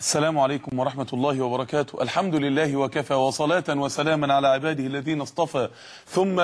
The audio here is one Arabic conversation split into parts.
السلام عليكم ورحمة الله وبركاته. الحمد لله وكفى وصلاة وسلاما على عباده الذين اصطفى. ثم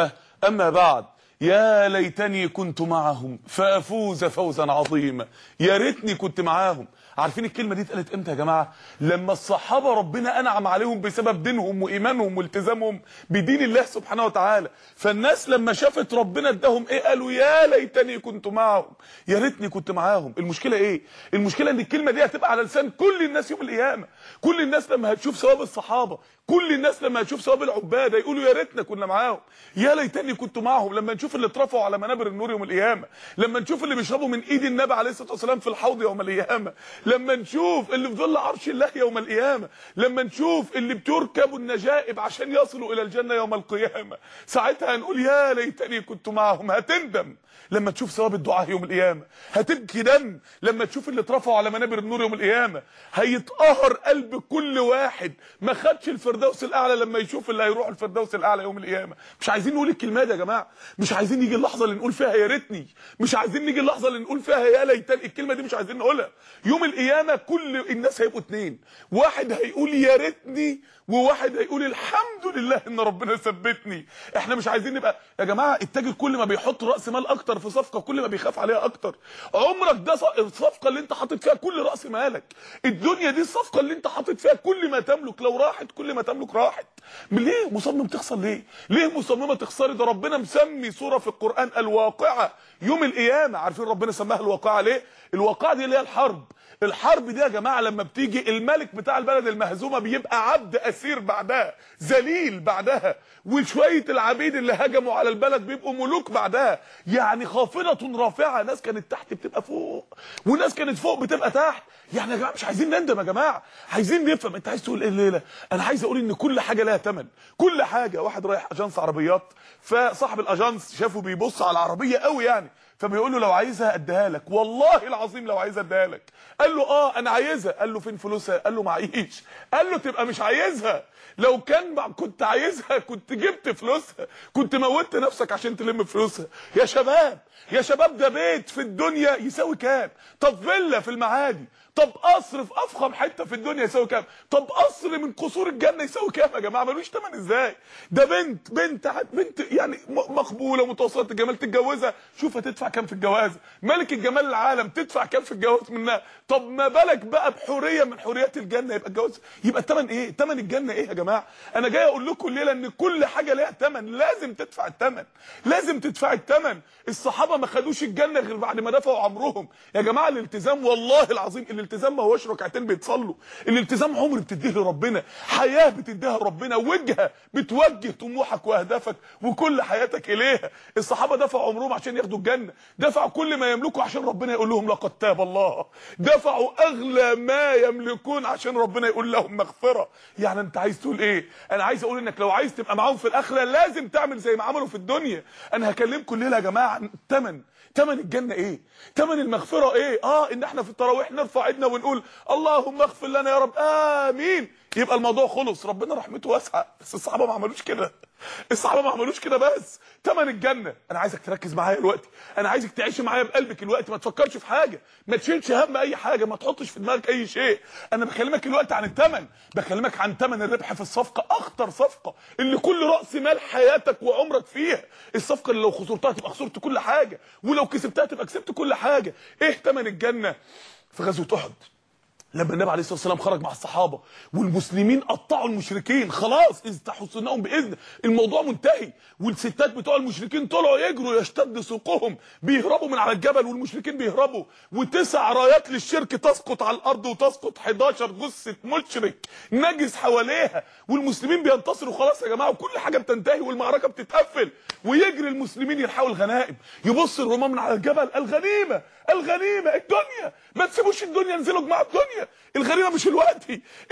أما بعد يا ليتني كنت معهم فأفوز فوزا عظيما. يا ريتني كنت معاهم. عارفين الكلمة دي اتقالت إمتى يا جماعة؟ لما الصحابة ربنا أنعم عليهم بسبب دينهم وإيمانهم والتزامهم بدين الله سبحانه وتعالى. فالناس لما شافت ربنا اداهم إيه قالوا يا ليتني كنت معهم يا ريتني كنت معاهم. المشكلة إيه؟ المشكلة إن الكلمة دي هتبقى على لسان كل الناس يوم القيامة. كل الناس لما هتشوف ثواب الصحابة كل الناس لما هتشوف ثواب العبادة يقولوا يا ريتنا كنا معاهم. يا ليتني كنت معاهم لما نشوف اللي اترفعوا على منابر النور يوم القيامة لما نشوف اللي بيشربوا من إيد النبي عليه الصلاة والسلام في الحوض يوم القيامة لما نشوف اللي في ظل عرش الله يوم القيامة لما نشوف اللي بتركبوا النجائب عشان يصلوا إلى الجنة يوم القيامة ساعتها هنقول يا ليتني كنت معاهم هتندم لما تشوف ثواب الدعاء يوم القيامة. هتبكي دم لما تشوف اللي اترفعوا على منابر النور يوم القيامة. هيتقهر قلب كل واحد. ما خدش الفردوس الأعلى لما يشوف اللي هيروح الفردوس الأعلى يوم القيامة. مش عايزين نقول الكلمات يا جماعة. مش عايزين يجي اللحظة اللي نقول فيها يا ريتني. مش عايزين نيجي اللحظة اللي نقول فيها يا ليتني. الكلمة دي مش عايزين نقولها. يوم القيامة كل الناس هيبقوا اتنين. واحد هيقول يا ريتني وواحد هيقول الحمد لله إن ربنا ثبتني. إحنا مش عايزين نبقى يا جماعة التاجر كل ما بيحط رأس مال أكتر في صفقة كل ما بيخاف عليها أكتر. عمرك ده الصفقة اللي أنت حاطط فيها كل رأس مالك. الدنيا دي الصفقة اللي أنت حاطط فيها كل ما تملك. لو راحت كل ما تملك راحت. ليه مصمم تخسر ليه؟ ليه مصممة تخسري ده ربنا مسمي سورة في القرآن الواقعة. يوم القيامة عارفين ربنا سماها الواقعة ليه؟ الواقعة دي اللي هي الحرب. الحرب دي يا جماعة لما بتيجي الملك بتاع البلد المهزومة بيبقى عبد أسير بعدها ذليل بعدها وشوية العبيد اللي هجموا على البلد بيبقوا ملوك بعدها. يعني خافضه رافعة ناس كانت تحت بتبقى فوق وناس كانت فوق بتبقى تحت. يعني يا جماعة مش عايزين نندم يا جماعة عايزين نفهم. انت عايز تقول إيه الليلة أنا عايز أقول إن كل حاجة لها ثمن كل حاجة واحد رايح أجانس عربيات فصاحب الأجانس شافه بيبص على العربية قوي يعني. فبيقول له لو عايزها أديها لك. والله العظيم لو عايزها أديها لك. قال له آه أنا عايزها. قال له فين فلوسها؟ قال له معيش. قال له تبقى مش عايزها. لو كان كنت عايزها كنت جبت فلوسها. كنت موتت نفسك عشان تلم فلوسها. يا شباب يا شباب ده بيت في الدنيا يساوي كام؟ طب فيلا في المعادي. طب قصر في أفخم حتة في الدنيا يساوي كام؟ طب قصر من قصور الجنة يساوي كام يا جماعة؟ ملوش ثمن إزاي؟ ده بنت بنت بنت يعني مقبولة متوسطة الجمال تتجوزها. شوف هتدفع كام في الجواز. ملك الجمال العالم تدفع كام في الجواز منها؟ طب ما بالك بقى بحورية من حوريات الجنة؟ يبقى الجواز يبقى الثمن إيه؟ ثمن الجنة إيه يا جماعة؟ أنا جاي أقول لكم الليلة إن كل حاجة ليها ثمن لازم تدفع الثمن لازم تدفع الثمن الصحابة ما خدوش الجنة غير بعد ما دفعوا عمرهم. يا جماعة الالتزام والله العظيم الالتزام ما هوش ركعتين بيتصلوا. الالتزام عمر بتديه لربنا حياة بتديها لربنا وجهة بتوجه طموحك وأهدافك وكل حياتك إليها. الصحابة دفعوا عمرهم عشان ياخدوا الجنة دفعوا كل ما يملكوا عشان ربنا يقول لهم لقد تاب الله. دفعوا أغلى ما يملكون عشان ربنا يقول لهم مغفرة. يعني أنت عايز تقول إيه؟ أنا عايز أقول إنك لو عايز تبقى معاهم في الأخرة لازم تعمل زي ما عملوا في الدنيا. أنا هكلمكم الليلة يا جماعة عن الثمن ثمن الجنة إيه؟ ثمن المغفرة إيه؟ آه إن إحنا في التراويح نرفع ايدنا ونقول اللهم اغفر لنا يا رب. آمين. يبقى الموضوع خلص. ربنا رحمته واسعة. بس الصحابة ما عملوش كده. الصحابة ما عملوش كده بس. ثمن الجنة. أنا عايزك تركز معايا دلوقتي. أنا عايزك تعيش معايا بقلبك دلوقتي ما تفكرش في حاجة. ما تشيلش هم أي حاجة. ما تحطش في دماغك أي شيء. أنا بكلمك دلوقتي عن الثمن بكلمك عن ثمن الربح في الصفقة. أخطر صفقة اللي كل رأس مال حياتك وعمرك فيها. الصفقة اللي لو خسرتها تبقى خسرت كل حاجة. ولو كسبتها تبقى كسبت كل حاجة. إيه ثمن الجنة؟ في غزوة أحد لما النبي عليه الصلاة والسلام خرج مع الصحابة والمسلمين قطعوا المشركين خلاص استحسناهم بإذن الموضوع منتهي. والستات بتوع المشركين طلعوا يجروا يشتد سوقهم بيهربوا من على الجبل والمشركين بيهربوا. وتسع رايات للشرك تسقط على الأرض وتسقط 11 جثة مشرك نجس حواليها. والمسلمين بينتصروا خلاص يا جماعة وكل حاجة بتنتهي والمعركة بتتقفل. ويجري المسلمين يلحقوا الغنائم. يبص الرومان من على الجبل الغنيمة. الغنيمة الدنيا. ما تسيبوش الدنيا انزلوا جماعة الدنيا. الغنيمة مش الوقت.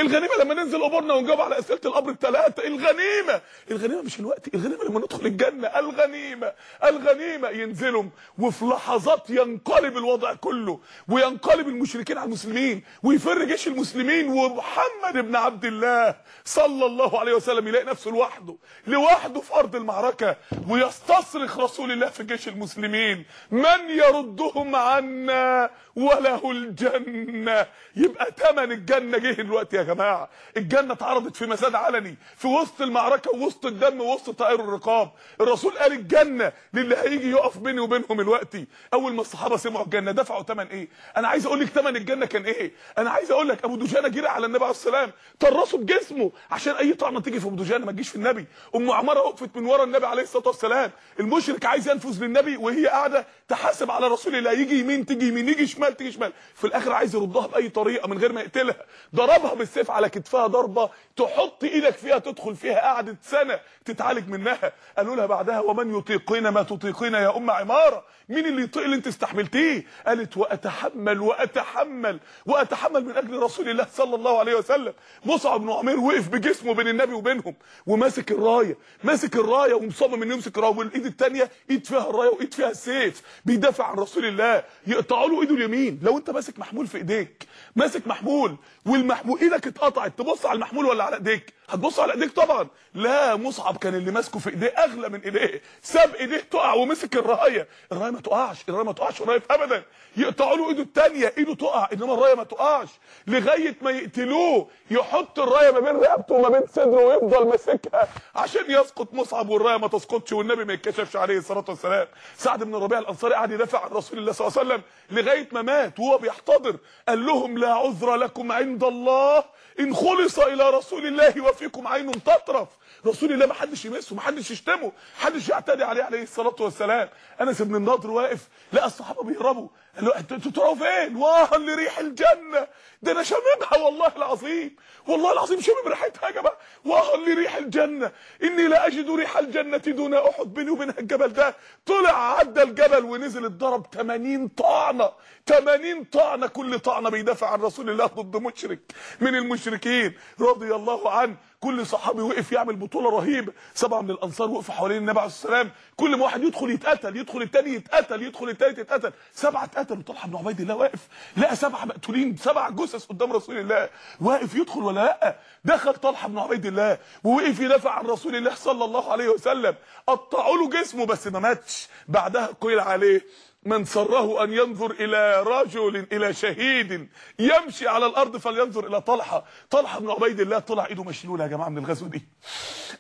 الغنيمة لما ننزل قبورنا ونجاوب على أسئلة القبر الثلاثه الغنيمة. الغنيمة مش الوقت. الغنيمة لما ندخل الجنة. الغنيمة. الغنيمة ينزلوا وفي لحظات ينقلب الوضع كله وينقلب المشركين على المسلمين ويفر جيش المسلمين. ومحمد بن عبد الله صلى الله عليه وسلم يلاقي نفسه لوحده لوحده في أرض المعركة. ويستصرخ رسول الله في جيش المسلمين. من يردهم عنا الجنة وله الجنة. يبقى تمن الجنة جه الوقت يا جماعة. الجنة اتعرضت في مساد علني في وسط المعركة ووسط الدم ووسط طائر الرقاب. الرسول قال الجنة للي هيجي يقف بيني وبينهم الوقت أول ما الصحابة سمعوا الجنة دفعوا تمن إيه؟ أنا عايز أقول لك تمن الجنة كان إيه؟ أنا عايز أقول لك أبو دجانة جرى على النبي عليه السلام طرسه بجسمه عشان أي طعنة تيجي في أبو دجانة ما تجيش في النبي. أم عمارة وقفت من ورا النبي عليه الصلاة والسلام. المشرك عايز ينفذ للنبي وهي قاعدة تحاسب على رسول الله. يجي يمين تيجي يمين يجي شمال. تيجي شمال. في الآخر عايز يردها بأي طريقة من غير ما يقتلها. ضربها بالسيف على كتفها ضربة. تحط إيدك فيها تدخل فيها. قعدت سنة تتعالج منها. قالوا لها بعدها ومن يطيقين ما تطيقين يا أم عمارة؟ مين اللي يطيق اللي أنت استحملتيه؟ قالت وأتحمل وأتحمل وأتحمل من أجل رسول الله صلى الله عليه وسلم. مصعب بن عمير وقف بجسمه بين النبي وبينهم وماسك الراية. ماسك الراية ومصمم إنه يمسك الراية والإيد الثانية إيد فيها الراية وإيد فيها السيف. بيدافع عن رسول الله. يقطعوا له إيده اليمين لو انت ماسك محمول في ايديك ماسك محمول والمحمول إيدك اتقطعت تبص على المحمول ولا على ايديك. هتبص على ايديك طبعا. لا مصعب كان اللي ماسكه في ايديه أغلى من ايديه. ساب ايديه تقع ومسك الراية. الراية ما تقعش الراية ما تقعش قريب ابدا. يقطعوا له ايده الثانية ايده تقع إنما الراية ما تقعش. لغاية ما يقتلوه يحط الراية ما بين رقبته وما بين صدره ويفضل ماسكها عشان يسقط مصعب والراية ما تسقطش والنبي ما يتكشفش عليه الصلاة والسلام. سعد بن الربيع الأنصاري قعد يدافع عن رسول الله صلى الله عليه وسلم لغاية ما مات وهو بيحتضر. قال لهم لا عذر لكم عند الله إن خلص إلى رسول الله وفيكم عين تطرف. رسول الله ما حدش يمسه ما حدش يشتمه حدش يعتدي عليه عليه الصلاة والسلام. أنس بن النضر واقف لقى الصحابة بيهربوا. قال له أنتوا تروحوا فين؟ واه لريح الجنة. ده أنا شاممها والله العظيم. والله العظيم شامم ريحتها يا جماعة. واه لريح الجنة. إني لا أجد ريح الجنة دون أحد بيني وبينها الجبل ده. طلع عدى الجبل ونزل اتضرب 80 طعنة. 80 طعنة كل طعنة بيدافع عن رسول الله ضد مشرك. من المشركين. رضي الله عنه. كل صحابي وقف يعمل بطولة رهيبه سبعة من الأنصار وقفوا حوالين النبي عليه السلام كل ما واحد يدخل يتقتل يدخل الثاني يتقتل يدخل الثالث يتقتل. سبعة اتقتلوا. طلحة بن عبيد الله واقف. لقى سبعة مقتولين سبع جثث قدام رسول الله. واقف يدخل ولا لأ. دخل طلحة بن عبيد الله ووقف يدافع عن رسول الله صلى الله عليه وسلم. قطعوا له جسمه بس ما ماتش. بعدها قيل عليه من سره أن ينظر إلى رجل إلى شهيد يمشي على الأرض فلينظر إلى طلحة. طلحة بن عبيد الله طلع إيده مشلولة يا جماعة من الغزوه دي.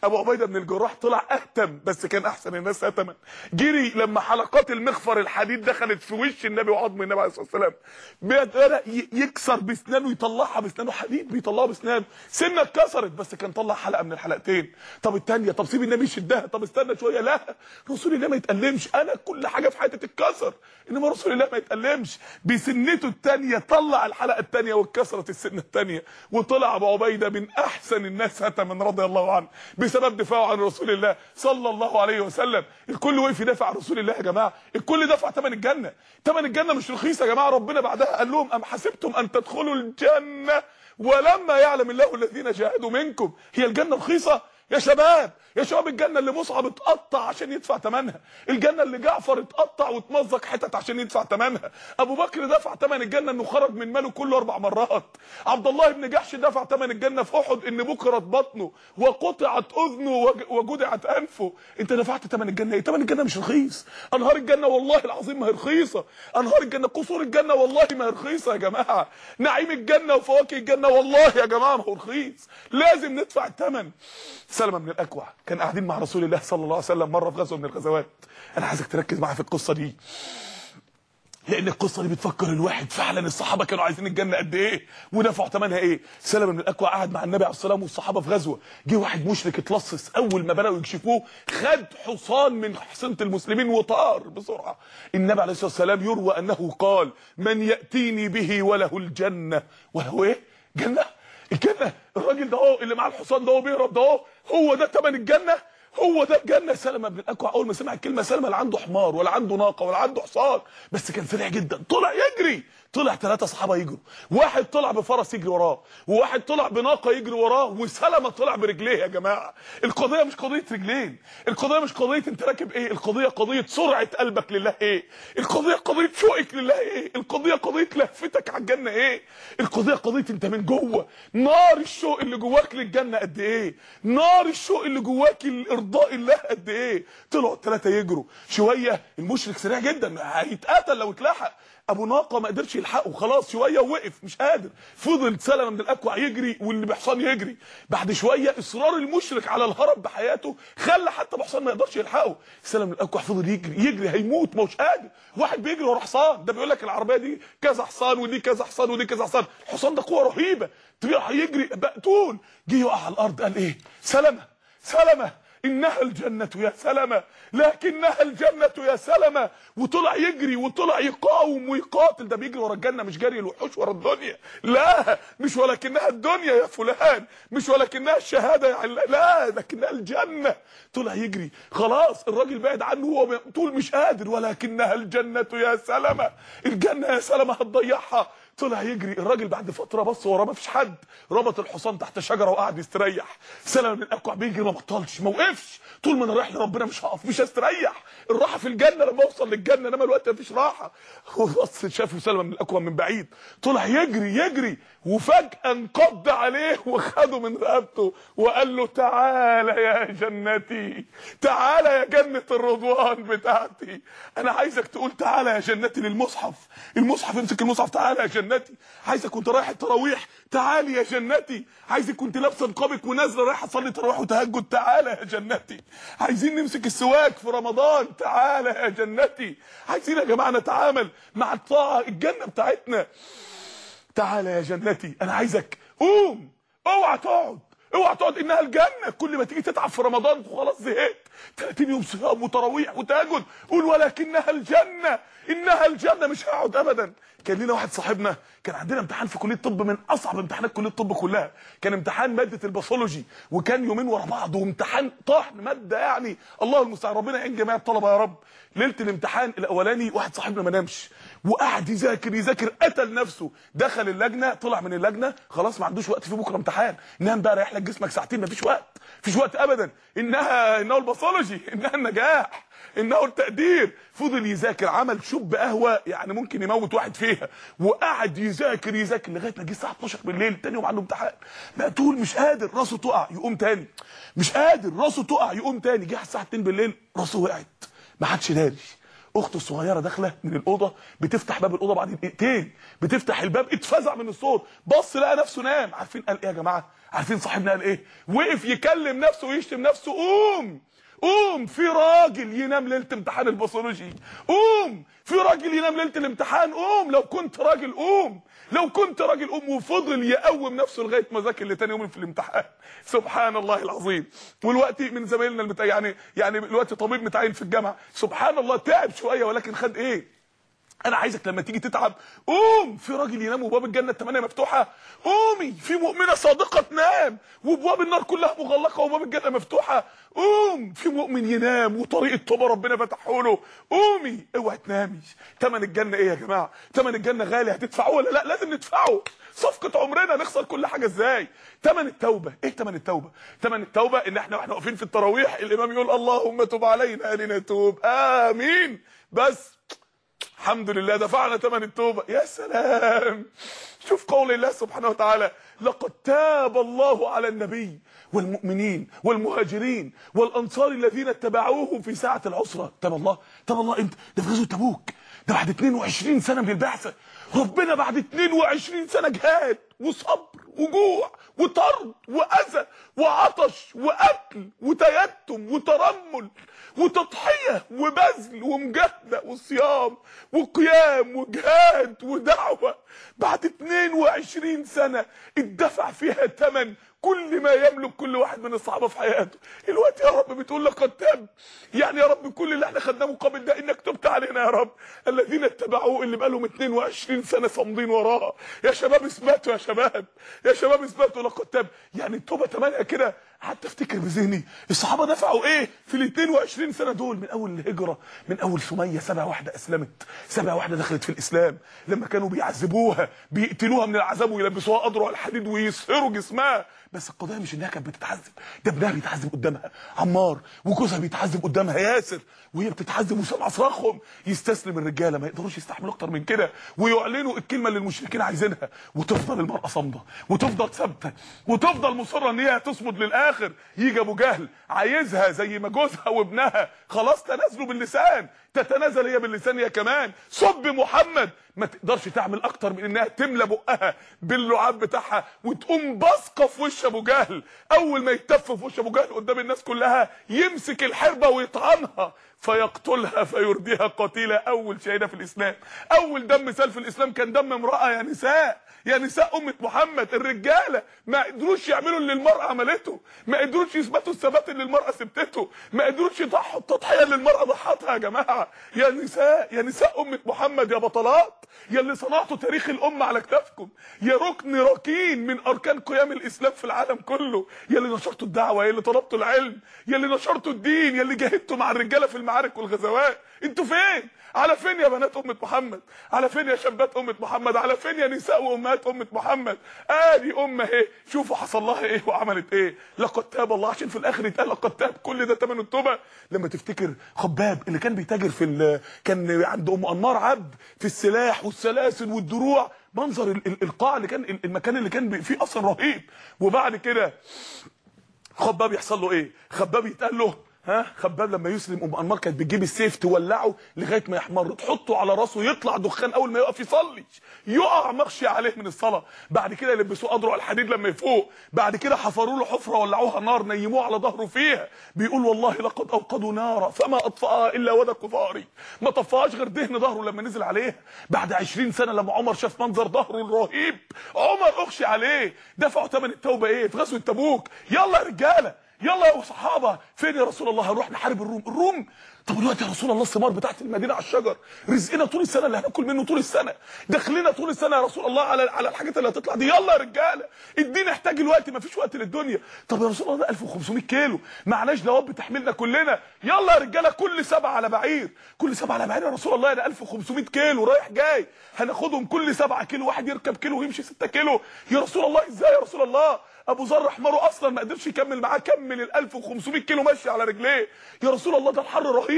أبو عبيده بن الجراح طلع أهتم بس كان أحسن الناس هتما جري لما حلقات المخفر الحديد دخلت في وش النبي وعظم النبي عليه الصلاة والسلام. بدأ يكسر بإسنانه يطلعها بإسنانه حديد بيطلعها باسنانه سنة اتكسرت بس كان طلع حلقة من الحلقتين. طب الثانية طب سيب النبي يشدها طب استنى شوية. لا رسول الله ما يتألمش. أنا كل حاجة في حياتي تتكسر. إنما رسول الله ما يتألمش. بسنته الثانية طلع الحلقة الثانية واتكسرت السنة الثانية وطلع أبو عبيدة من أحسن الناس هتما رضي الله عنه. بسبب دفاعه عن رسول الله صلى الله عليه وسلم. الكل وقف يدافع عن رسول الله يا جماعة. الكل دفع ثمن الجنة. ثمن الجنة مش رخيص يا جماعة. ربنا بعدها قال لهم أم حسبتم أن تدخلوا الجنة ولما يعلم الله الذين جاهدوا منكم. هي الجنة رخيصة؟ يا شباب يا شباب الجنة اللي مصعب اتقطع عشان يدفع ثمنها الجنة اللي جعفر اتقطع واتمزق حتت عشان يدفع ثمنها أبو بكر دفع ثمن الجنة إنه خرج من ماله كله أربع مرات. عبد الله بن جحش دفع ثمن الجنة في أحد إن بكرت بطنه وقطعت أذنه وجدعت أنفه. أنت دفعت ثمن الجنة إيه؟ ثمن الجنة مش رخيص. أنهار الجنة والله العظيم ما هي رخيصة. أنهار الجنة قصور الجنة والله ما هي رخيصة يا جماعة. نعيم الجنة وفواكه الجنة والله يا جماعة ما هو رخيص. لازم ندفع الثمن سلمة من الأكوع. كان قاعدين مع رسول الله صلى الله عليه وسلم مرة في غزوة من الغزوات. أنا عايزك تركز معايا في القصة دي. لأن القصة دي بتفكر الواحد. فعلا الصحابة كانوا عايزين الجنة قد إيه؟ ودفعوا ثمنها إيه؟ سلمة من الأكوع قعد مع النبي عليه الصلاة والصحابه في غزوة. جه واحد مشرك اتلصص أول ما بدأوا يكشفوه خد حصان من حصنه المسلمين وطار بسرعة. النبي عليه الصلاة والسلام يروى أنه قال من يأتيني به وله الجنة. وهو إيه؟ جنة. الجنة. الراجل ده اهو اللي معاه الحصان ده اهو بيهرب ده اهو. هو ده ثمن الجنة؟ هو ده الجنة. سلمة بن الاكوع أول ما سمع الكلمة سلمة لا عنده حمار ولا عنده ناقة ولا عنده حصان بس كان سريع جدا. طلع يجري. طلع ثلاثة صحابة يجروا. واحد طلع بفرس يجري وراه وواحد طلع بناقة يجري وراه وسلمة طلع برجليه يا جماعة. القضية مش قضية رجلين. القضية مش قضية انت راكب إيه. القضية قضية سرعة قلبك لله إيه. القضية قضية شوقك لله إيه. القضية قضية لهفتك على الجنة إيه. القضية قضية انت من جوه. نار الشوق اللي جواك للجنة قد إيه. نار الشوق اللي جواك لارضاء الله قد إيه. طلعوا الثلاثة يجروا. شوية المشرك سريع جدا هيتقتل لو اتلحق. أبو ناقة ما قدرش يلحقه خلاص شوية ووقف مش قادر. فضل سلمة من الاكوع يجري واللي بحصان يجري. بعد شوية إصرار المشرك على الهرب بحياته خلى حتى بحصان ما يقدرش يلحقه. سلمة من الاكوع فضل يجري يجري هيموت مش قادر. واحد بيجري ورا حصان. ده بيقول لك العربية دي كذا حصان ودي كذا حصان ودي كذا حصان. الحصان ده قوة رهيبة. يجري مقتول جه يقع على الأرض قال إيه؟ سلمة سلمة. إنها الجنة يا سلمة لكنها الجنة يا سلمة. وطلع يجري وطلع يقاوم ويقاتل. ده بيجري ورا الجنة مش جري الوحوش ورا الدنيا. لا مش ولكنها الدنيا يا فلان. مش ولكنها الشهادة يا علا لا لكنها الجنة. طلع يجري. خلاص الراجل بعد عنه هو طول مش قادر. ولكنها الجنة يا سلمة. الجنة يا سلمة هتضيعها. طلع يجري الراجل بعد فترة بص وراه ما فيش حد. ربط الحصان تحت شجرة وقعد يستريح. سلم من الاكوع بيجري ما بطلش ما وقفش. طول ما أنا رايح لربنا مش هقف مش هستريح. الراحة في الجنة لما أوصل للجنة إنما الوقت ما فيش راحة. هو بص شافه سلمى من الاكوع من بعيد. طلع يجري يجري وفجأة انقض عليه وخده من رقبته وقال له تعالى يا جنتي تعالى يا جنة الرضوان بتاعتي. أنا عايزك تقول تعالى يا جنتي للمصحف. المصحف امسك المصحف تعالى يا جنتي. عايزك كنت رايح التراويح تعالي يا جنتي. عايزك كنت لابسه نقابك ونازله رايحه اصلي تراويح وتهجد تعالى يا جنتي. عايزين نمسك السواك في رمضان تعالى يا جنتي. عايزين يا جماعة نتعامل مع الطاعة الجنة بتاعتنا. تعالى يا جنتي أنا عايزك. قوم اوعى تقعد. اوعى تقعد إنها الجنة. كل ما تيجي تتعب في رمضان وخلاص زهقت. 30 يوم صيام وتراويح وتهجد. قول ولكنها الجنة. إنها الجنة مش هقعد ابدا. كان لنا واحد صاحبنا كان عندنا امتحان في كلية الطب من أصعب امتحانات كلية الطب كلها. كان امتحان مادة الباثولوجي وكان يومين ورا بعض وامتحان طحن مادة يعني الله المستعان ربنا يعين جميع الطلبة يا رب. ليلة الامتحان الأولاني واحد صاحبنا ما نامش وقعد يذاكر يذاكر قتل نفسه. دخل اللجنة طلع من اللجنة خلاص ما عندوش وقت في بكرة امتحان. نام بقى ريح لك جسمك ساعتين ما فيش وقت. فيش وقت ابدا. إنها إنه الباثولوجي إنها النجاح. انه التقدير فضل يذاكر عمل شب قهوة يعني ممكن يموت واحد فيها. وقعد يذاكر يذاكر لغاية ما جه الساعة 12 بالليل تاني يوم عنده امتحان. مقتول مش قادر راسه تقع يقوم تاني. مش قادر راسه تقع يقوم تاني. جه الساعة 2 بالليل راسه وقعت. ما حدش داري أخته الصغيرة داخلة من الأوضة بتفتح باب الأوضة بعد دقيقتين. بتفتح الباب اتفزع من الصوت. بص لقى نفسه نام. عارفين قال إيه يا جماعة؟ عارفين صاحبنا قال إيه؟ وقف يكلم نفسه ويشتم نفسه. قوم! قوم في راجل ينام ليلة امتحان الباثولوجي. قوم في راجل ينام ليلة الامتحان. قوم لو كنت راجل قوم لو كنت راجل قوم وفضل يقوم نفسه لغاية ما ذاكر لتاني يوم في الامتحان. سبحان الله العظيم. والوقت من زمايلنا. يعني يعني الوقت طبيب متعين في الجامعة. سبحان الله تعب شوية ولكن خد إيه؟ أنا عايزك لما تيجي تتعب قوم! في راجل ينام وباب الجنة الثمانيه مفتوحة. قومي! في مؤمنة صادقة تنام وابواب النار كلها مغلقة وباب الجنة مفتوحة. قوم! في مؤمن ينام وطريق التوبه ربنا فتحه له. قومي! اوعي تنامي. ثمن الجنة إيه يا جماعة؟ ثمن الجنة غالي. هتدفعوه ولا لا؟ لازم ندفعه. صفقة عمرنا نخسر كل حاجة إزاي؟ ثمن التوبة. إيه ثمن التوبة؟ ثمن التوبة ان إحنا وإحنا واقفين في التراويح الامام يقول اللهم تب علينا لنتوب. آمين. بس الحمد لله دفعنا ثمن التوبة. يا سلام! شوف قول الله سبحانه وتعالى لقد تاب الله على النبي والمؤمنين والمهاجرين والأنصار الذين اتبعوه في ساعة العسرة. تاب الله تاب الله انت ده في غزوة تبوك. ده بعد 22 سنة من البعثة. ربنا بعد 22 سنة جهاد وصبر وجوع وطرد وأذى وعطش واكل وتيتم وترمل وتضحية وبذل ومجاهدة وصيام وقيام وجهاد ودعوة. بعد 22 سنة اتدفع فيها ثمن كل ما يملك كل واحد من الصحابة في حياته. الوقت يا رب بتقول لقد تاب يعني يا رب كل اللي إحنا خدناه مقابل ده انك تبت علينا يا رب. الذين اتبعوه اللي بقالهم 22 سنة صامدين وراه يا شباب اثبتوا يا شباب. يا شباب اثبتوا لقد تاب. يعني التوبة تمانية كده. قعدت افتكر بذهني الصحابة دفعوا إيه؟ في ال 22 سنة دول من أول الهجرة من أول سمية سبع واحدة أسلمت سبع واحدة دخلت في الإسلام لما كانوا بيعذبوها بيقتلوها من العذاب ويلبسوها أضرع الحديد ويسهروا جسمها. بس القضية مش إنها كانت بتتعذب ده ابنها بيتعذب قدامها عمار وجوزها بيتعذب قدامها ياسر وهي بتتعذب وسامعه صراخهم يستسلم الرجالة ما يقدروش يستحملوا أكتر من كده ويعلنوا الكلمة اللي المشركين عايزينها وتفضل المرأة صامدة وتفضل ثابتة وتفضل مصرة إن هي تصمد للآخر. يجي أبو جهل عايزها زي ما جوزها وابنها. خلاص تنازلوا باللسان. تتنازل هي باللسان هي كمان. سب محمد. ما تقدرش تعمل أكتر من إنها تملى بقها باللعاب بتاعها وتقوم بصقه في وش أبو جهل. أول ما يتف في وش أبو جهل قدام الناس كلها يمسك الحربة ويطعنها فيقتلها فيرديها قتيلة. أول شهيده في الإسلام. أول دم سال في الإسلام كان دم امرأة يا نساء. يا نساء أمة محمد الرجالة. ما قدروش يعملوا اللي المرأة عملته. ما قدروش يثبتوا الثبات اللي المرأة ثبتته ما قدروش يضحوا التضحية اللي المرأة ضحتها يا جماعة. يا نساء يا نساء أمة محمد يا بطلات. يا اللي صنعتوا تاريخ الأمة على كتافكم. يا ركن ركين من أركان قيام الإسلام في العالم كله. يا اللي نشرتوا الدعوة يا اللي طلبتوا العلم يا اللي نشرتوا الدين يا اللي جاهدتوا مع الرجالة في المعارك والغزوات. أنتوا فين؟ على فين يا بنات أمة محمد؟ على فين يا شابات أمة محمد؟ على فين يا نساء وأمهات أمة محمد؟ آدي أمة اهي شوفوا حصل لها إيه وعملت إيه. لقد تاب الله عشان في الآخر يتقال لقد تاب كل ده ثمن التوبة. لما تفتكر خباب اللي كان بيتاجر في ال... كان عند أم أنمار عبد في السلاح والسلاسل والدروع منظر ال... ال... القاع اللي كان المكان اللي كان فيه اثر رهيب. وبعد كده خباب يحصل له إيه؟ خباب يتقال له ها خباب لما يسلم أم أنمار كانت بتجيب السيف تولعه لغاية ما يحمر تحطه على راسه يطلع دخان أول ما يقف يصلي. يقع مغشي عليه من الصلاة. بعد كده يلبسوه اضرع الحديد لما يفوق. بعد كده حفروا له حفرة ولعوها نار نيموه على ظهره فيها. بيقول والله لقد أوقدوا نارا فما اطفاها إلا ودك ظهري ما طفأهاش غير دهن ظهره لما نزل عليها بعد 20 سنة لما عمر شاف منظر ظهره الرهيب. عمر اغشي عليه. دفعوا ثمن التوبة إيه؟ في غزوة تبوك. يلا يا رجالة. يلا يا صحابة فين يا رسول الله؟ هنروح نحارب الروم. الروم طب دلوقتي يا رسول الله الثمار بتاعت المدينة على الشجر رزقنا طول السنة اللي هناكل منه طول السنة دخلنا طول السنة يا رسول الله على على الحاجات اللي هتطلع دي. يلا يا رجالة الدين يحتاج الوقت ما فيش وقت للدنيا. طب يا رسول الله ده 1500 كيلو معناش دواب بتحملنا كلنا. يلا يا رجالة كل سبعة على بعير كل سبعة على بعير يا رسول الله ده 1500 كيلو رايح جاي. هناخدهم كل سبعة كيلو واحد يركب كيلو ويمشي 6 كيلو. يا رسول الله إزاي يا رسول الله؟ أبو ذر حماره أصلا ما قدرش يكمل معاه كمل ال 1500 كيلو ماشي على رجليه. يا رسول الله ده الحر رهيب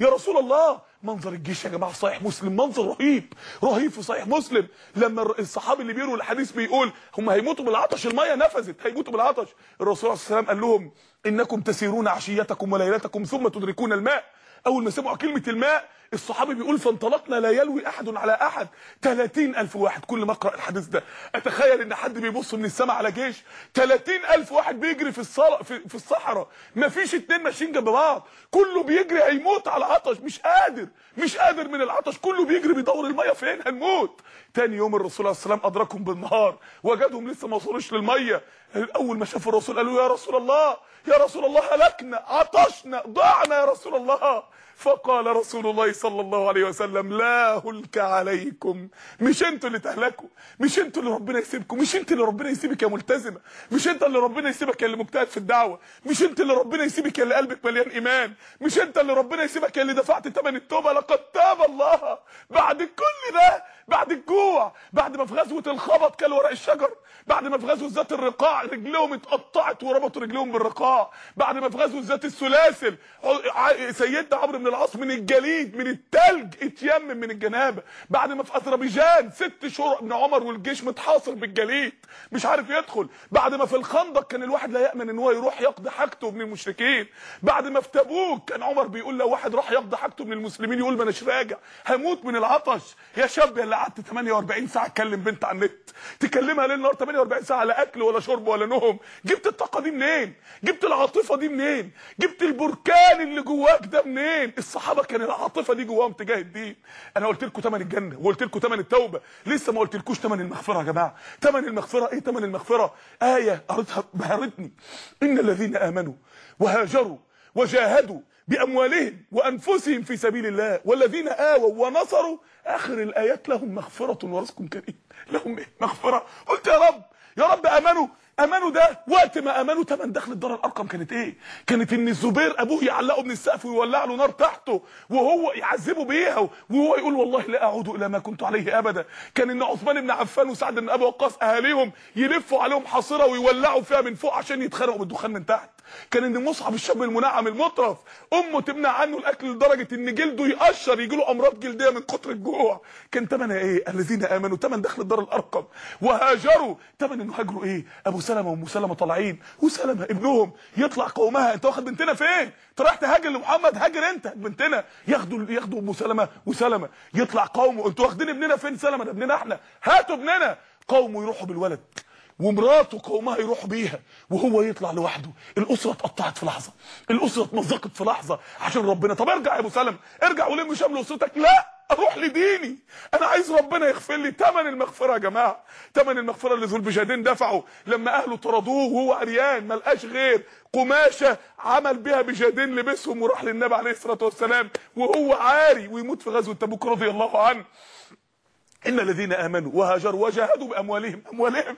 يا رسول الله منظر الجيش يا جماعة في صحيح مسلم منظر رهيب. رهيب في صحيح مسلم. لما الصحابي اللي بيقولوا الحديث بيقول هم هيموتوا بالعطش المية نفذت هيموتوا بالعطش. الرسول صلى الله عليه وسلم قال لهم إنكم تسيرون عشيتكم وليلتكم ثم تدركون الماء. أول ما سمعوا كلمة الماء الصحابي بيقول فانطلقنا لا يلوي أحد على أحد. 30000 واحد. كل ما أقرأ الحديث ده أتخيل إن حد بيبص من السماء على جيش. 30000 واحد بيجري في الصلا في, في الصحراء. مفيش اتنين ماشيين جنب بعض. كله بيجري هيموت على عطش مش قادر. مش قادر من العطش. كله بيجري بيدور المية فين؟ هنموت. تاني يوم الرسول عليه السلام أدركهم بالنهار. وجدهم لسه ما وصلوش للمية. أول ما شافوا الرسول قالوا يا رسول الله يا رسول الله هلكنا عطشنا ضعنا يا رسول الله. فقال رسول الله صلى الله عليه وسلم لا هلك عليكم مش أنتوا اللي تهلكوا مش أنتوا اللي ربنا يسيبكم مش انت اللي ربنا يسيبك يا ملتزمة مش انت اللي ربنا يسيبك يا اللي مجتهد في الدعوة مش انت اللي ربنا يسيبك يا اللي قلبك مليان إيمان مش انت اللي ربنا يسيبك يا اللي دفعت ثمن التوبة لقد تاب الله. بعد كل ده بعد الجوع بعد ما في غزوة الخبط كل ورق الشجر بعد ما في غزوة ذات الرقاع رجلهم اتقطعت وربطوا رجلهم بالرقاع بعد ما في غزوة ذات السلاسل سيدنا عمرو بن العاص من الجليد من التلج اتيمم من الجنابة بعد ما في أذربيجان ست شهور ابن عمر والجيش متحاصر بالجليد مش عارف يدخل. بعد ما في الخندق كان الواحد لا يأمن إن هو يروح يقضي حاجته من المشركين. بعد ما في تبوك كان عمر بيقول لو واحد راح يقضي حاجته من المسلمين يقول ما اناش راجع. هموت من العطش. يا شاب اللي قعدت 48 ساعة تكلم بنت على النت. تكلمها ليل نهار 48 ساعة لا أكل ولا شرب ولا نوم. جبت الطاقة دي منين؟ جبت العاطفة دي منين؟ جبت البركان اللي جواك ده منين؟ الصحابة كان العاطفة دي جواهم تجاه الدين أنا قلت لكم ثمن الجنة وقلت لكم ثمن التوبة. لسه ما قلتلكوش ثمن المغفرة يا جماعة. ثمن المغفرة إيه ثمن المغفرة؟ آية قريتها بهرتني. إن الذين آمنوا وهاجروا وجاهدوا بأموالهم وأنفسهم في سبيل الله والذين آووا ونصروا آخر الآيات لهم مغفرة ورزق كريم. لهم إيه؟ مغفرة. قلت يا رب يا رب آمنوا. أمانه ده وقت ما أمانه تمن دخل الدار الأرقم كانت إيه؟ كانت إن الزبير أبوه يعلقه من السقف ويولع له نار تحته وهو يعذبه بيها وهو يقول والله لا أعود إلى ما كنت عليه ابدا. كان إن عثمان بن عفان وسعد بن أبي وقاص أهاليهم يلفوا عليهم حاصره ويولعوا فيها من فوق عشان يتخرقوا بالدخان من تحت. كان ان مصعب الشاب المنعم المطرف امه تمنع عنه الأكل لدرجة إن جلده يقشر يجي له أمراض جلدية من كتر الجوع. كان تمنها إيه؟ الذين آمنوا. تمن دخل الدار الأرقم. وهاجروا. تمن إنه هاجروا إيه؟ أبو سلمة وأم سلمة طالعين. وسلمة ابنهم يطلع قومها. أنت واخد بنتنا فين؟ أنت رايح تهاجر لمحمد؟ هاجر أنت. بنتنا. ياخدوا ياخدوا أم سلمة وسلمة. يطلع قومه. أنتوا واخدين ابننا فين؟ سلمة. ده ابننا إحنا هاتوا ابننا. قومه يروحوا بالولد. ومراته قومها يروحوا بيها وهو يطلع لوحده. الأسرة اتقطعت في لحظة. الأسرة اتمزقت في لحظة عشان ربنا. طب ارجع يا أبو سلمة. ارجع ولم شمل أسرتك؟ لا أروح لديني. أنا عايز ربنا يغفر لي ثمن المغفرة يا جماعة. ثمن المغفرة اللي ذو البجادين دفعه لما أهله طردوه وهو عريان ما لقاش غير قماشة عمل بيها بجادين لبسهم وراح للنبي عليه الصلاة والسلام وهو عاري ويموت في غزوة تبوك رضي الله عنه. إن الذين آمنوا وهاجروا وجاهدوا بأموالهم أموالهم.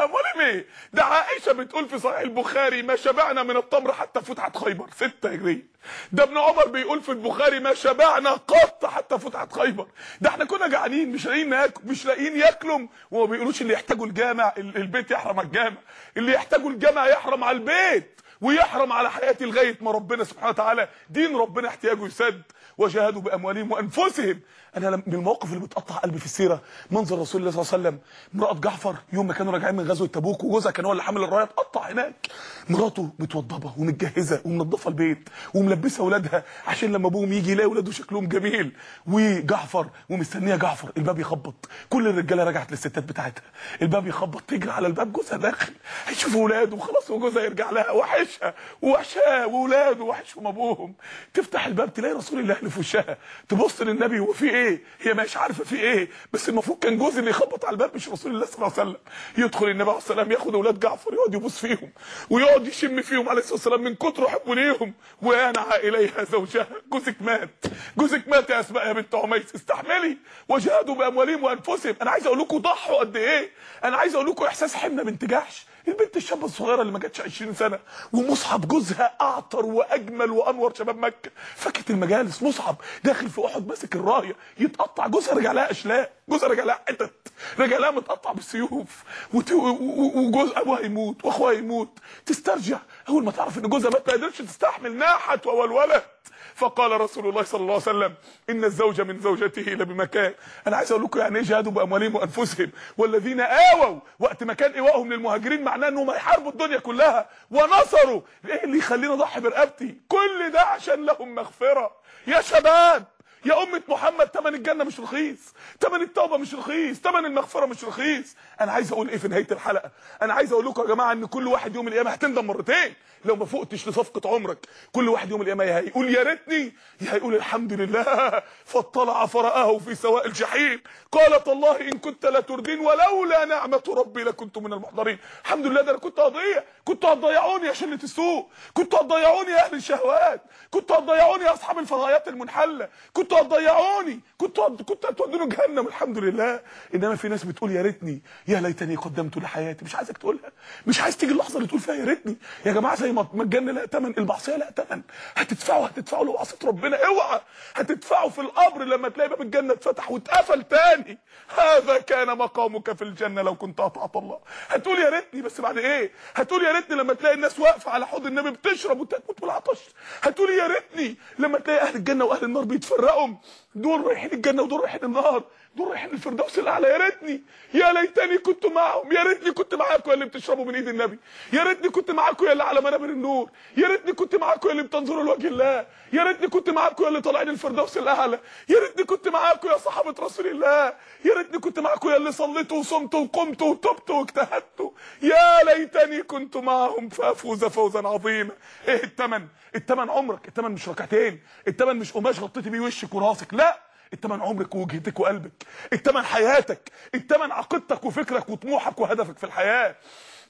اموالهم إيه؟ ده عائشة بتقول في صحيح البخاري ما شبعنا من التمر حتى فتحت خيبر. ستة هجريه ده ابن عمر بيقول في البخاري ما شبعنا قط حتى فتحت خيبر. ده إحنا كنا جعانين مش لاقيين ناكل مش لاقيين ياكلوا. وما بيقولوش اللي يحتاجوا الجامع البيت يحرم على الجامع. اللي يحتاجوا الجامع يحرم على البيت ويحرم على حياتي لغايه ما ربنا سبحانه وتعالى دين ربنا احتياجه يسد. وجاهدوا بأموالهم وأنفسهم. أنا من المواقف اللي بتقطع قلبي في السيرة منظر رسول الله صلى الله عليه وسلم امرأة جعفر يوم ما كانوا راجعين من غزوة تبوك وجوزها كان هو اللي حامل الرايه اتقطع هناك. مراته متوضبة ومتجهزة ومنظفة البيت وملبسة أولادها عشان لما أبوهم يجي يلاقي أولاده شكلهم جميل. وجعفر ومستنية جعفر الباب يخبط. كل الرجالة رجعت للستات بتاعتها. الباب يخبط تجري على الباب جوزها داخل. هيشوف أولاده وخلاص وجوزها يرجع لها. وحشها ووحشاه وأولاده وحشهم أبوهم. تفتح الباب تلاقي رسول الله اللي في وشها تبص للنبي هو في إيه؟ هي مش عارفة في إيه بس المفروض كان جوزي اللي يخبط على الباب مش رسول الله صلى الله عليه وسلم. يدخل النبي عليه السلام ياخد أولاد جعفر يقعد يبص فيهم ويقعد يشم فيهم عليه الصلاة والسلام من كتر حبه ليهم. وينعى إليها زوجها. جوزك مات. جوزك مات يا أسماء يا بنت عميس. استحملي. وجاهدوا بأموالهم وأنفسهم. أنا عايز أقول لكم ضحوا قد إيه. أنا عايز أقول لكم إحساس حمنا بنت جحش البنت الشابة الصغيرة اللي ما جاتش 20 سنة ومصعب جوزها أعطر وأجمل وأنور شباب مكة. فكت المجالس؟ مصعب داخل في أحد ماسك الراية يتقطع جوزها رجع لها أشلاء جوزها رجع لها حتت رجع لها متقطع بالسيوف وجوز أبوها يموت وأخوها يموت. تسترجع. أول ما تعرف إن جوزها مات ما قدرتش تستحمل ناحت وولولت فقال رسول الله صلى الله عليه وسلم إن الزوج من زوجته لبمكان أنا عايز أقول لكم يعني إيه جهادوا بأموالهم وأنفسهم. والذين آووا وقت ما كان ايواهم للمهاجرين معناه إنهم هيحاربوا الدنيا كلها. ونصروا. إيه اللي يخليني أضحي برقبتي؟ كل ده عشان لهم مغفرة. يا شباب! يا أمة محمد تمن الجنة مش رخيص تمن التوبة مش رخيص تمن المغفرة مش رخيص. أنا عايز أقول إيه في نهاية الحلقة؟ أنا عايز أقول لكم يا جماعة إن كل واحد يوم القيامة هتندم مرتين. لو ما فقتش لصفقة عمرك كل واحد يوم القيامة يا هيقول يا ريتني هيقول الحمد لله فاطلع فرآه في سواء الجحيم. قالت الله إن كنت لتردين ولولا نعمة ربي لكنت من المحضرين. الحمد لله ده أنا كنت هضيع كنتوا هتضيعوني يا شلة السوق كنتوا هتضيعوني يا أهل الشهوات كنتوا هتضيعوني يا أصحاب الفضايات المنحلة كنتوا هتضيعوني. كنتوا كنتوا هتودوني جهنم. الحمد لله. إنما في ناس بتقول يا ريتني يا ليتني قدمت لحياتي. مش عايزك تقولها. مش عايز تيجي اللحظة اللي تقول فيها يا ريتني. يا جماعة زي ما الجنه لها ثمن المعصيه لها ثمن هتدفعوا هتدفعوا لو عصيت ربنا. اوعى. هتدفعوا في القبر لما تلاقي باب الجنة اتفتح واتقفل تاني. هذا كان مقامك في الجنة لو كنت أطعت الله. هتقول يا ريتني بس بعد إيه؟ هتقول يا ريتني لما تلاقي الناس واقفة على حوض النبي بتشرب وتموت بالعطش هتقول يا ريتني لما تلاقي أهل الجنة وأهل النار بيتفرقوا. home. دول رايحين الجنة ودول رايحين النار دول رايحين الفردوس الأعلى. يا ريتني يا ليتني كنت معهم يا ريتني كنت معاكم يا اللي بتشربوا من إيد النبي. يا ريتني كنت معاكم يا اللي على منابر النور. يا ريتني كنت معاكم يا اللي بتنظروا لوجه الله. يا ريتني كنت معاكم يا اللي طالعين الفردوس الأعلى. يا ريتني كنت معاكم يا صحابة رسول الله. يا ريتني كنت معاكم يا اللي صليتوا وصمتوا وقمتوا وتبتوا واجتهدتوا. يا ليتني كنت معهم فأفوز فوزا عظيما. إيه الثمن الثمن عمرك. الثمن مش ركعتين. الثمن مش قماش غطيتي بيه وشك وراسك. لا. التمن عمرك ووجهتك وقلبك التمن حياتك التمن عقيدتك وفكرك وطموحك وهدفك في الحياة.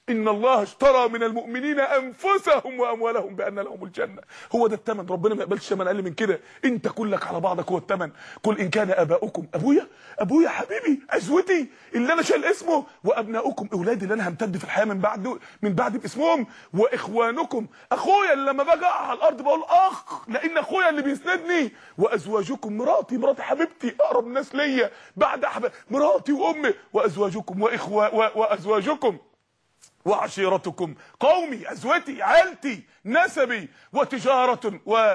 إن الله اشترى من المؤمنين أنفسهم وأموالهم بأن لهم الجنة. هو ده الثمن ربنا ما يقبلش ثمن أقل من كده. أنت كلك على بعضك هو الثمن قل إن كان أباؤكم أبويا أبويا حبيبي عزوتي اللي أنا شايل اسمه وأبناؤكم أولادي اللي أنا همتد في الحياة من بعد من بعد باسمهم وإخوانكم. أخويا اللي لما أقع على الأرض بقول أخ لأن أخويا اللي بيسندني. وأزواجكم مراتي مراتي حبيبتي أقرب الناس ليا بعد أحب... مراتي وأمي. وأزواجكم واخوة وأزواجكم. وعشيرتكم قومي أزوتي عيلتي نسبي وتجارة و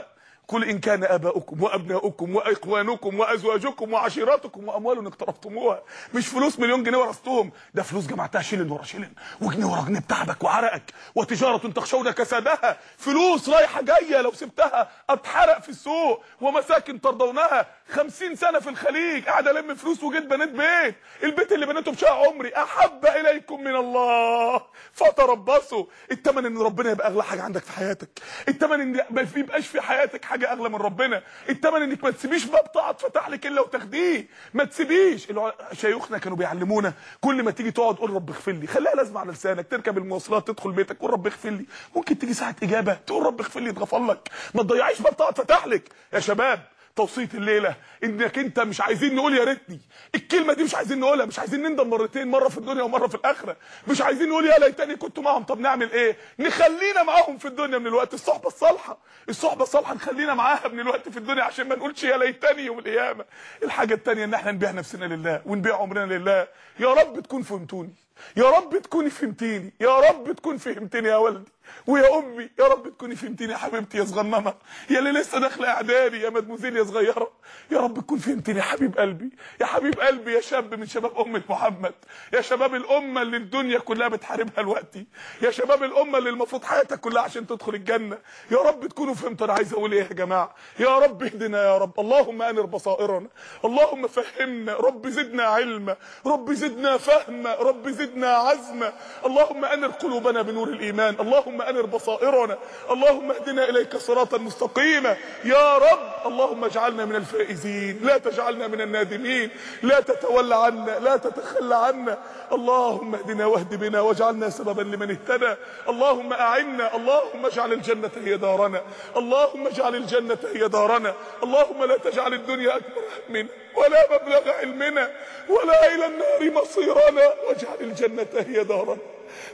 قل إن كان آباؤكم وأبناؤكم وإخوانكم وأزواجكم وعشيرتكم وأموال اقترفتموها. مش فلوس مليون جنيه ورثتهم ده فلوس جمعتها شيلن ورا شيلن وجنيه ورا جنيه بتعبك وعرقك. وتجارة تخشون كسادها فلوس رايحة جاية لو سبتها أتحرق في السوق. ومساكن ترضونها. خمسين سنة في الخليج. قاعد ألم فلوس وجيت بنيت بيت. البيت اللي بنيته بشقى عمري. أحب إليكم من الله. فتربصوا. التمن إن ربنا يبقى أغلى حاجة عندك في حياتك. التمن إن ما يبقاش في حياتك حاجة حاجة أغلى من ربنا. التمن إنك ما تسيبيش باب طاعه فتح لك إلا وتاخديه. ما تسيبيش. شيوخنا كانوا بيعلمونا كل ما تيجي تقعد قول رب اغفر لي. خليها لازمة على لسانك. تركب المواصلات تدخل بيتك قول رب اغفر لي. ممكن تيجي ساعة إجابة تقول رب اغفر لي اتغفر لك. ما تضيعيش باب طاعه فتح لك. يا شباب توصيه الليلة. إنك أنت مش عايزين نقول يا ريتني. الكلمة دي مش عايزين نقولها. مش عايزين نندم مرتين مرة في الدنيا ومرة في الآخرة. مش عايزين نقول يا ليتني كنت معاهم. طب نعمل إيه؟ نخلينا معاهم في الدنيا من الوقت. الصحبة الصالحة. الصحبة الصالحة نخلينا معاها من الوقت في الدنيا عشان ما نقولش يا ليتني يوم القيامة. الحاجة الثانية إن إحنا نبيع نفسنا لله ونبيع عمرنا لله. يا رب تكون فهمتوني. يا رب تكوني فهمتيني. يا رب تكون فهمتني يا ولدي. ويا أمي يا رب تكوني فهمتيني يا حبيبتي يا صغننه يا اللي لسه داخلة إعدادي يا مدموزيل يا صغيرة. يا رب تكون فهمتني يا حبيب قلبي. يا حبيب قلبي يا شاب من شباب امه محمد. يا شباب الأمة اللي الدنيا كلها بتحاربها دلوقتي. يا شباب الأمة اللي المفروض حياتك كلها عشان تدخل الجنة. يا رب تكونوا فهمتوا أنا عايز أقول إيه يا جماعة. يا رب اهدنا يا رب. اللهم أنر بصائرنا. اللهم فهمنا. رب زدنا علما. رب زدنا فهما. رب زدنا عزما. اللهم أنر قلوبنا بنور الإيمان. اللهم أنر بصائرنا اللهم اهدنا إليك صراطا مستقيما. يا رب اللهم اجعلنا من الفائزين لا تجعلنا من النادمين. لا تتولى عنا لا تتخلى عنا. اللهم اهدنا واهد بنا واجعلنا سببا لمن اهتدى. اللهم أعنا اللهم اجعل الجنة هي دارنا. اللهم اجعل الجنة هي دارنا. اللهم لا تجعل الدنيا أكبر همنا ولا مبلغ علمنا ولا إلى النار مصيرنا. واجعل الجنة هي دارنا.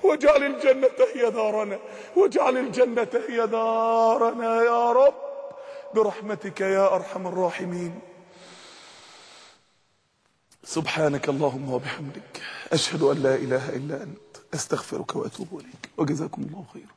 واجعل الجنة هي دارنا واجعل الجنة هي دارنا يا رب. برحمتك يا أرحم الراحمين. سبحانك اللهم وبحمدك أشهد أن لا إله إلا أنت أستغفرك وأتوب إليك وجزاكم الله خيرا.